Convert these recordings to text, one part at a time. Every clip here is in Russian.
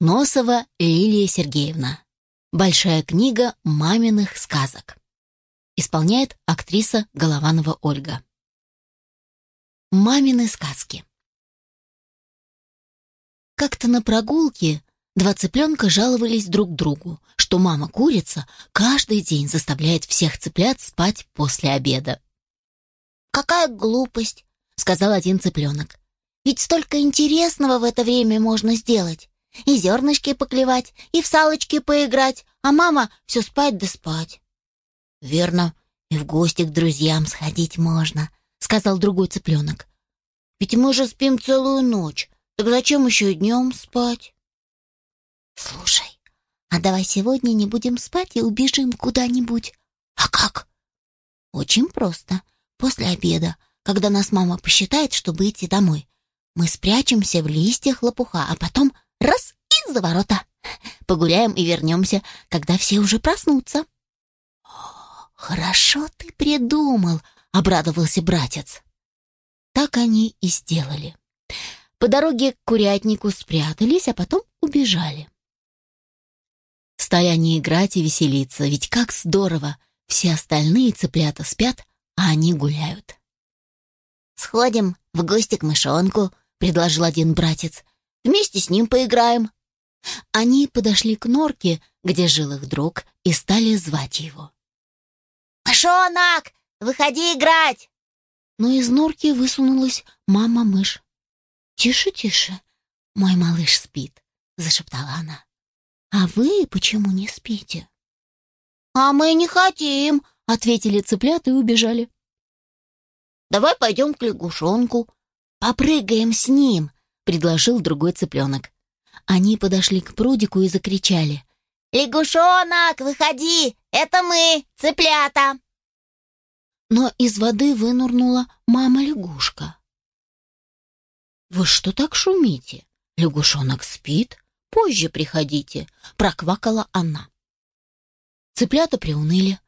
Носова Лилия Сергеевна. Большая книга маминых сказок. Исполняет актриса Голованова Ольга. Мамины сказки. Как-то на прогулке два цыпленка жаловались друг другу, что мама-курица каждый день заставляет всех цыплят спать после обеда. «Какая глупость!» — сказал один цыпленок. «Ведь столько интересного в это время можно сделать. И зернышки поклевать, и в салочки поиграть, а мама все спать да спать». «Верно, и в гости к друзьям сходить можно», — сказал другой цыпленок. «Ведь мы же спим целую ночь, так зачем еще днем спать?» «Слушай, а давай сегодня не будем спать и убежим куда-нибудь». «А как?» «Очень просто. После обеда, когда нас мама посчитает, чтобы идти домой, мы спрячемся в листьях лопуха, а потом раз и за ворота. Погуляем и вернемся, когда все уже проснутся». «Хорошо ты придумал», — обрадовался братец. Так они и сделали. По дороге к курятнику спрятались, а потом убежали. Стали они играть и веселиться, ведь как здорово! Все остальные цыплята спят, а они гуляют. «Сходим в гости к мышонку», — предложил один братец. «Вместе с ним поиграем». Они подошли к норке, где жил их друг, и стали звать его. «Мышонок, выходи играть!» Но из норки высунулась мама-мышь. «Тише, тише, мой малыш спит», — зашептала она. «А вы почему не спите?» «А мы не хотим», — ответили цыплята и убежали. «Давай пойдем к лягушонку, попрыгаем с ним», — предложил другой цыпленок. Они подошли к прудику и закричали. «Лягушонок, выходи! Это мы, цыплята!» Но из воды вынурнула мама-лягушка. «Вы что так шумите? Лягушонок спит? Позже приходите!» — проквакала она. Цыплята приуныли.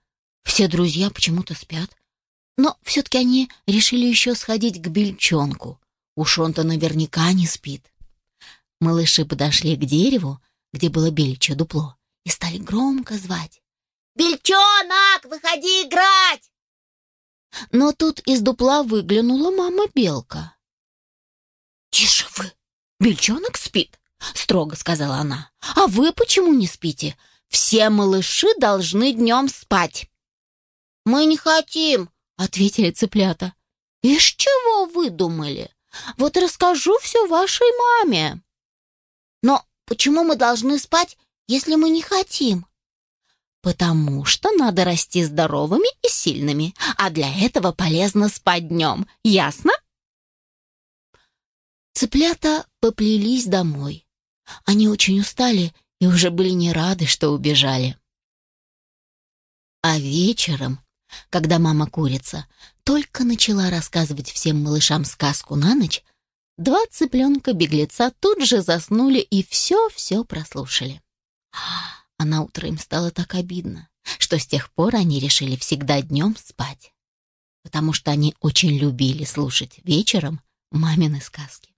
Все друзья почему-то спят. Но все-таки они решили еще сходить к бельчонку. Уж он-то наверняка не спит. Малыши подошли к дереву, где было бельче дупло, и стали громко звать. «Бельчонок, выходи играть!» Но тут из дупла выглянула мама-белка. «Тише вы! Бельчонок спит!» — строго сказала она. «А вы почему не спите? Все малыши должны днем спать». «Мы не хотим», — ответили цыплята. «Из чего вы думали? Вот расскажу все вашей маме». «Но почему мы должны спать, если мы не хотим?» «Потому что надо расти здоровыми и сильными, а для этого полезно спать днем. Ясно?» Цыплята поплелись домой. Они очень устали и уже были не рады, что убежали. А вечером, когда мама-курица только начала рассказывать всем малышам сказку на ночь, два цыпленка-беглеца тут же заснули и все-все прослушали. А на утро им стало так обидно, что с тех пор они решили всегда днем спать, потому что они очень любили слушать вечером мамины сказки.